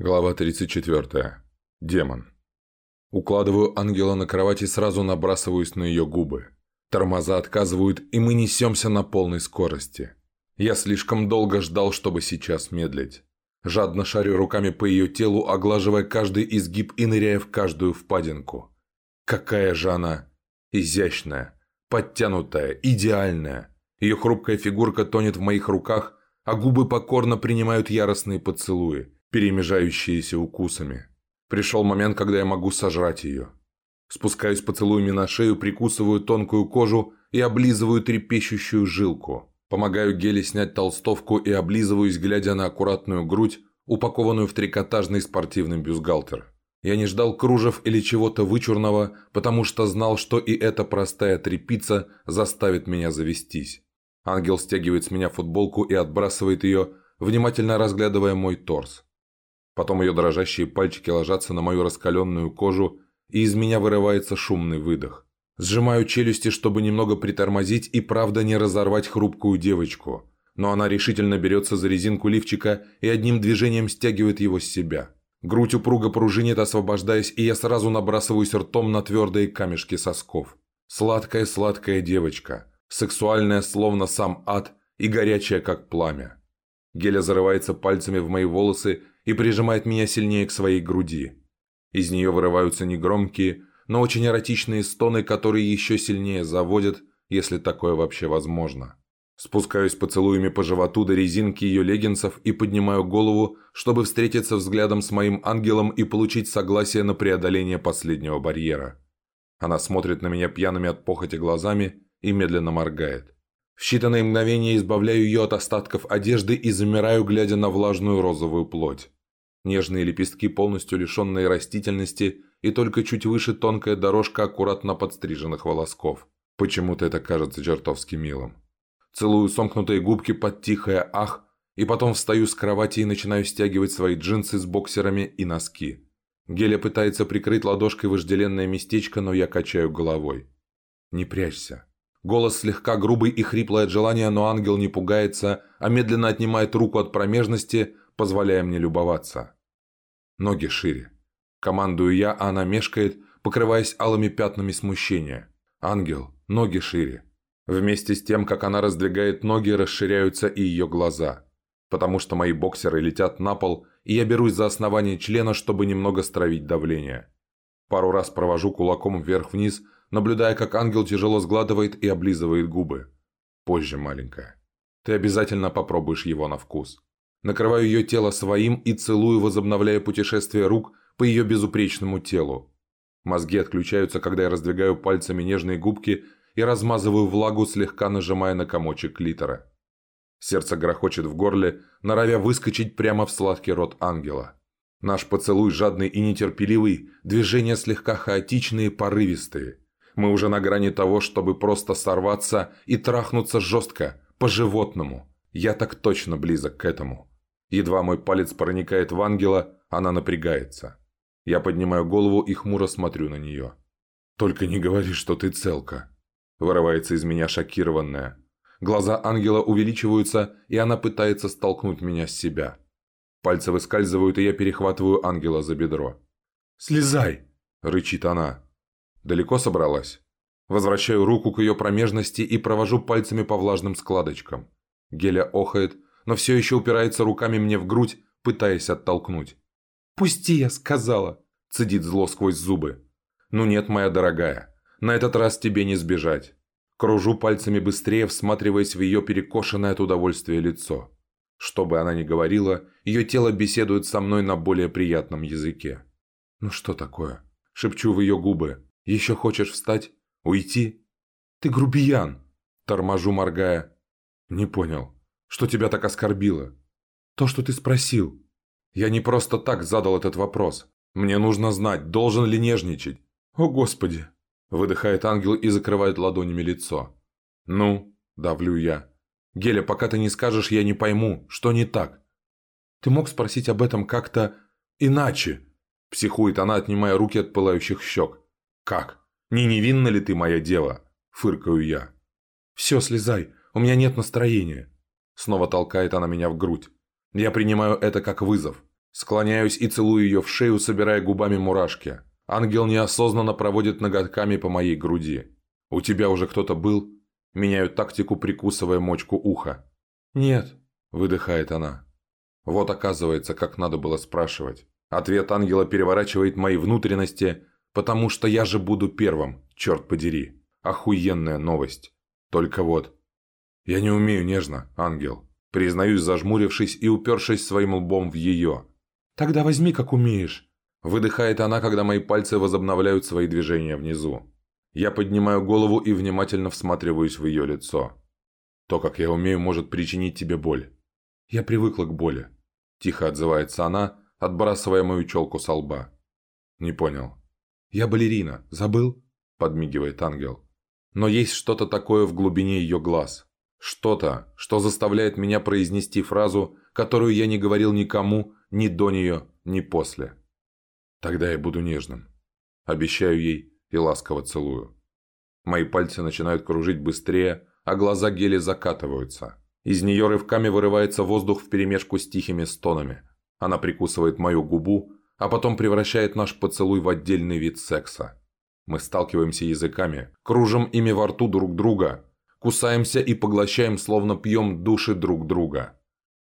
Глава 34. Демон. Укладываю ангела на кровать и сразу набрасываюсь на ее губы. Тормоза отказывают, и мы несемся на полной скорости. Я слишком долго ждал, чтобы сейчас медлить. Жадно шарю руками по ее телу, оглаживая каждый изгиб и ныряя в каждую впадинку. Какая же она изящная, подтянутая, идеальная. Ее хрупкая фигурка тонет в моих руках, а губы покорно принимают яростные поцелуи – перемежающиеся укусами. Пришел момент, когда я могу сожрать ее. Спускаюсь поцелуями на шею, прикусываю тонкую кожу и облизываю трепещущую жилку. Помогаю Геле снять толстовку и облизываюсь, глядя на аккуратную грудь, упакованную в трикотажный спортивный бюстгальтер. Я не ждал кружев или чего-то вычурного, потому что знал, что и эта простая трепица заставит меня завестись. Ангел стягивает с меня футболку и отбрасывает ее, внимательно разглядывая мой торс. Потом ее дрожащие пальчики ложатся на мою раскаленную кожу, и из меня вырывается шумный выдох. Сжимаю челюсти, чтобы немного притормозить и правда не разорвать хрупкую девочку. Но она решительно берется за резинку лифчика и одним движением стягивает его с себя. Грудь упруго пружинит, освобождаясь, и я сразу набрасываюсь ртом на твердые камешки сосков. Сладкая-сладкая девочка. Сексуальная, словно сам ад, и горячая, как пламя. Геля зарывается пальцами в мои волосы и прижимает меня сильнее к своей груди. Из нее вырываются негромкие, но очень эротичные стоны, которые еще сильнее заводят, если такое вообще возможно. Спускаюсь поцелуями по животу до резинки ее леггинсов и поднимаю голову, чтобы встретиться взглядом с моим ангелом и получить согласие на преодоление последнего барьера. Она смотрит на меня пьяными от похоти глазами и медленно моргает. В считанные мгновения избавляю ее от остатков одежды и замираю, глядя на влажную розовую плоть. Нежные лепестки, полностью лишенные растительности, и только чуть выше тонкая дорожка аккуратно подстриженных волосков. Почему-то это кажется чертовски милым. Целую сомкнутые губки под тихое «ах», и потом встаю с кровати и начинаю стягивать свои джинсы с боксерами и носки. Геля пытается прикрыть ладошкой вожделенное местечко, но я качаю головой. «Не прячься». Голос слегка грубый и хриплый от желания, но ангел не пугается, а медленно отнимает руку от промежности, позволяя мне любоваться. Ноги шире. Командую я, а она мешкает, покрываясь алыми пятнами смущения. Ангел, ноги шире. Вместе с тем, как она раздвигает ноги, расширяются и ее глаза. Потому что мои боксеры летят на пол, и я берусь за основание члена, чтобы немного стравить давление. Пару раз провожу кулаком вверх-вниз, наблюдая, как ангел тяжело сгладывает и облизывает губы. Позже, маленькая. Ты обязательно попробуешь его на вкус. Накрываю ее тело своим и целую, возобновляя путешествие рук по ее безупречному телу. Мозги отключаются, когда я раздвигаю пальцами нежные губки и размазываю влагу, слегка нажимая на комочек клитора. Сердце грохочет в горле, норовя выскочить прямо в сладкий рот ангела. Наш поцелуй жадный и нетерпеливый, движения слегка хаотичные, порывистые. Мы уже на грани того, чтобы просто сорваться и трахнуться жестко, по-животному. Я так точно близок к этому. Едва мой палец проникает в ангела, она напрягается. Я поднимаю голову и хмуро смотрю на нее. «Только не говори, что ты целка», – вырывается из меня шокированная. Глаза ангела увеличиваются, и она пытается столкнуть меня с себя. Пальцы выскальзывают, и я перехватываю ангела за бедро. «Слезай!» – рычит она. Далеко собралась? Возвращаю руку к ее промежности и провожу пальцами по влажным складочкам. Геля охает, но все еще упирается руками мне в грудь, пытаясь оттолкнуть. «Пусти, я сказала!» – цедит зло сквозь зубы. «Ну нет, моя дорогая, на этот раз тебе не сбежать». Кружу пальцами быстрее, всматриваясь в ее перекошенное от удовольствия лицо. Что бы она ни говорила, ее тело беседует со мной на более приятном языке. «Ну что такое?» – шепчу в ее губы. «Еще хочешь встать? Уйти?» «Ты грубиян!» – торможу, моргая. «Не понял. Что тебя так оскорбило? То, что ты спросил. Я не просто так задал этот вопрос. Мне нужно знать, должен ли нежничать. О, Господи! Выдыхает ангел и закрывает ладонями лицо. Ну, давлю я. Геля, пока ты не скажешь, я не пойму, что не так. Ты мог спросить об этом как-то иначе? Психует она, отнимая руки от пылающих щек. Как? Не невинна ли ты, моя дева? Фыркаю я. Все, слезай, у меня нет настроения. Снова толкает она меня в грудь. Я принимаю это как вызов. Склоняюсь и целую ее в шею, собирая губами мурашки. Ангел неосознанно проводит ноготками по моей груди. «У тебя уже кто-то был?» Меняю тактику, прикусывая мочку уха. «Нет», – выдыхает она. Вот оказывается, как надо было спрашивать. Ответ ангела переворачивает мои внутренности, потому что я же буду первым, черт подери. Охуенная новость. Только вот. Я не умею нежно, ангел. Признаюсь, зажмурившись и упершись своим лбом в ее. «Тогда возьми, как умеешь», – выдыхает она, когда мои пальцы возобновляют свои движения внизу. Я поднимаю голову и внимательно всматриваюсь в ее лицо. То, как я умею, может причинить тебе боль. Я привыкла к боли. Тихо отзывается она, отбрасывая мою челку со лба. Не понял. Я балерина, забыл? Подмигивает ангел. Но есть что-то такое в глубине ее глаз. Что-то, что заставляет меня произнести фразу, которую я не говорил никому, ни до нее, ни после. Тогда я буду нежным. Обещаю ей и ласково целую. Мои пальцы начинают кружить быстрее, а глаза Гели закатываются. Из нее рывками вырывается воздух вперемешку с тихими стонами. Она прикусывает мою губу, а потом превращает наш поцелуй в отдельный вид секса. Мы сталкиваемся языками, кружим ими во рту друг друга, кусаемся и поглощаем, словно пьем души друг друга.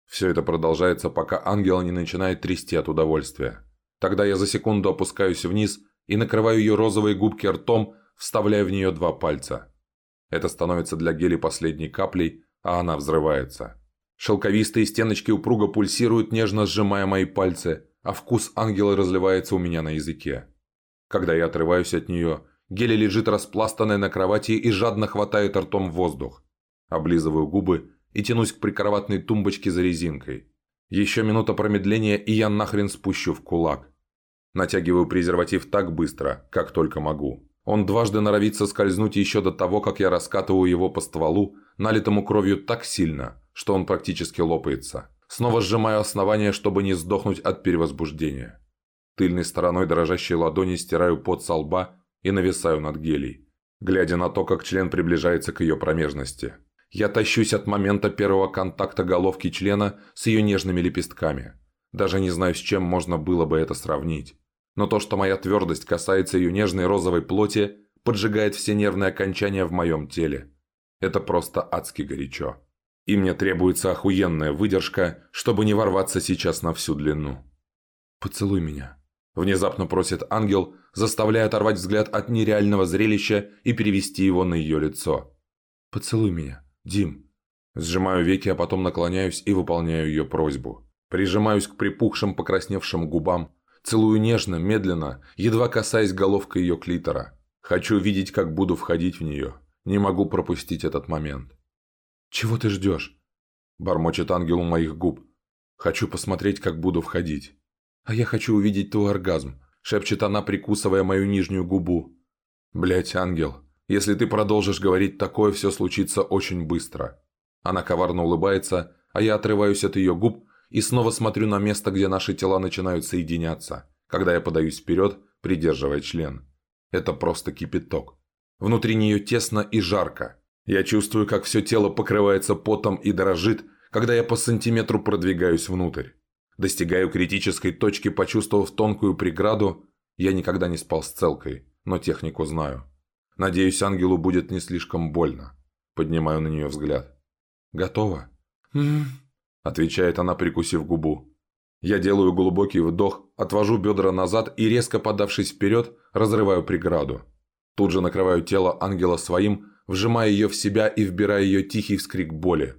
Все это продолжается, пока ангела не начинает трясти от удовольствия. Тогда я за секунду опускаюсь вниз и накрываю ее розовые губки ртом, вставляя в нее два пальца. Это становится для Гели последней каплей, а она взрывается. Шелковистые стеночки упруга пульсируют, нежно сжимая мои пальцы, а вкус ангела разливается у меня на языке. Когда я отрываюсь от нее, Гели лежит распластанная на кровати и жадно хватает ртом воздух. Облизываю губы и тянусь к прикроватной тумбочке за резинкой. Еще минута промедления, и я нахрен спущу в кулак. Натягиваю презерватив так быстро, как только могу. Он дважды норовится скользнуть еще до того, как я раскатываю его по стволу, налитому кровью так сильно, что он практически лопается. Снова сжимаю основание, чтобы не сдохнуть от перевозбуждения. Тыльной стороной дрожащей ладони стираю пот со лба и нависаю над гелей, глядя на то, как член приближается к ее промежности. Я тащусь от момента первого контакта головки члена с ее нежными лепестками. Даже не знаю, с чем можно было бы это сравнить. Но то, что моя твердость касается ее нежной розовой плоти, поджигает все нервные окончания в моем теле. Это просто адски горячо. И мне требуется охуенная выдержка, чтобы не ворваться сейчас на всю длину. «Поцелуй меня», – внезапно просит ангел, заставляя оторвать взгляд от нереального зрелища и перевести его на ее лицо. «Поцелуй меня, Дим». Сжимаю веки, а потом наклоняюсь и выполняю ее просьбу. Прижимаюсь к припухшим, покрасневшим губам, Целую нежно, медленно, едва касаясь головкой ее клитора. Хочу видеть, как буду входить в нее. Не могу пропустить этот момент. «Чего ты ждешь?» Бормочет ангел у моих губ. «Хочу посмотреть, как буду входить». «А я хочу увидеть твой оргазм», шепчет она, прикусывая мою нижнюю губу. Блять, ангел, если ты продолжишь говорить такое, все случится очень быстро». Она коварно улыбается, а я отрываюсь от ее губ и снова смотрю на место, где наши тела начинают соединяться, когда я подаюсь вперед, придерживая член. Это просто кипяток. Внутри нее тесно и жарко. Я чувствую, как все тело покрывается потом и дрожит, когда я по сантиметру продвигаюсь внутрь. Достигаю критической точки, почувствовав тонкую преграду. Я никогда не спал с целкой, но технику знаю. Надеюсь, ангелу будет не слишком больно. Поднимаю на нее взгляд. Готово? М отвечает она, прикусив губу. Я делаю глубокий вдох, отвожу бедра назад и, резко подавшись вперед, разрываю преграду. Тут же накрываю тело ангела своим, вжимая ее в себя и вбирая ее тихий вскрик боли.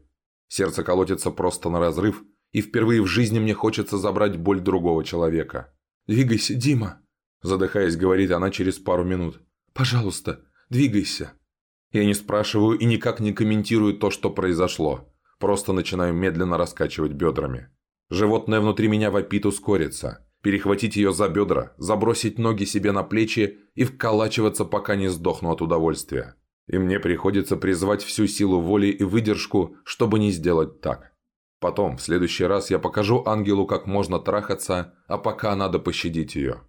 Сердце колотится просто на разрыв, и впервые в жизни мне хочется забрать боль другого человека. «Двигайся, Дима!» Задыхаясь, говорит она через пару минут. «Пожалуйста, двигайся!» Я не спрашиваю и никак не комментирую то, что произошло. Просто начинаю медленно раскачивать бедрами. Животное внутри меня вопит ускориться. Перехватить ее за бедра, забросить ноги себе на плечи и вколачиваться, пока не сдохну от удовольствия. И мне приходится призвать всю силу воли и выдержку, чтобы не сделать так. Потом, в следующий раз, я покажу ангелу, как можно трахаться, а пока надо пощадить ее.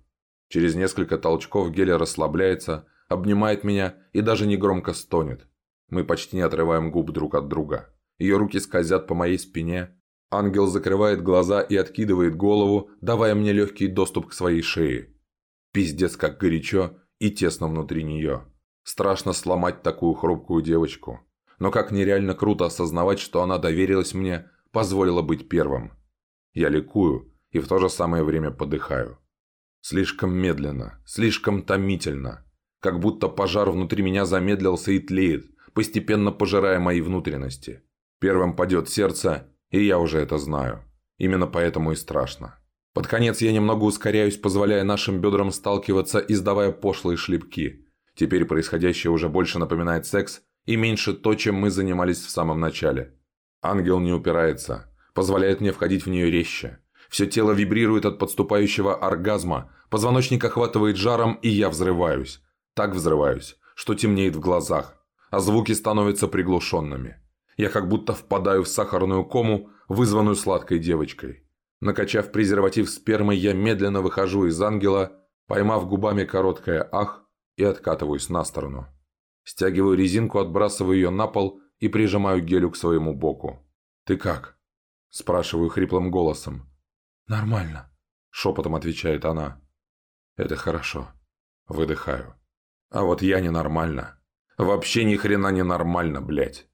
Через несколько толчков Геля расслабляется, обнимает меня и даже негромко стонет. Мы почти не отрываем губ друг от друга. Ее руки скользят по моей спине, Ангел закрывает глаза и откидывает голову, давая мне легкий доступ к своей шее. Пиздец, как горячо и тесно внутри нее. Страшно сломать такую хрупкую девочку. Но как нереально круто осознавать, что она доверилась мне, позволила быть первым. Я ликую и в то же самое время подыхаю. Слишком медленно, слишком томительно. Как будто пожар внутри меня замедлился и тлеет, постепенно пожирая мои внутренности. Первым падет сердце, и я уже это знаю. Именно поэтому и страшно. Под конец я немного ускоряюсь, позволяя нашим бедрам сталкиваться, издавая пошлые шлепки. Теперь происходящее уже больше напоминает секс и меньше то, чем мы занимались в самом начале. Ангел не упирается, позволяет мне входить в нее резче. Все тело вибрирует от подступающего оргазма, позвоночник охватывает жаром, и я взрываюсь. Так взрываюсь, что темнеет в глазах, а звуки становятся приглушенными. Я как будто впадаю в сахарную кому, вызванную сладкой девочкой. Накачав презерватив спермой, я медленно выхожу из ангела, поймав губами короткое «ах» и откатываюсь на сторону. Стягиваю резинку, отбрасываю ее на пол и прижимаю гелю к своему боку. «Ты как?» – спрашиваю хриплым голосом. «Нормально», – шепотом отвечает она. «Это хорошо». Выдыхаю. А вот я ненормально. Вообще ни хрена не нормально, блядь.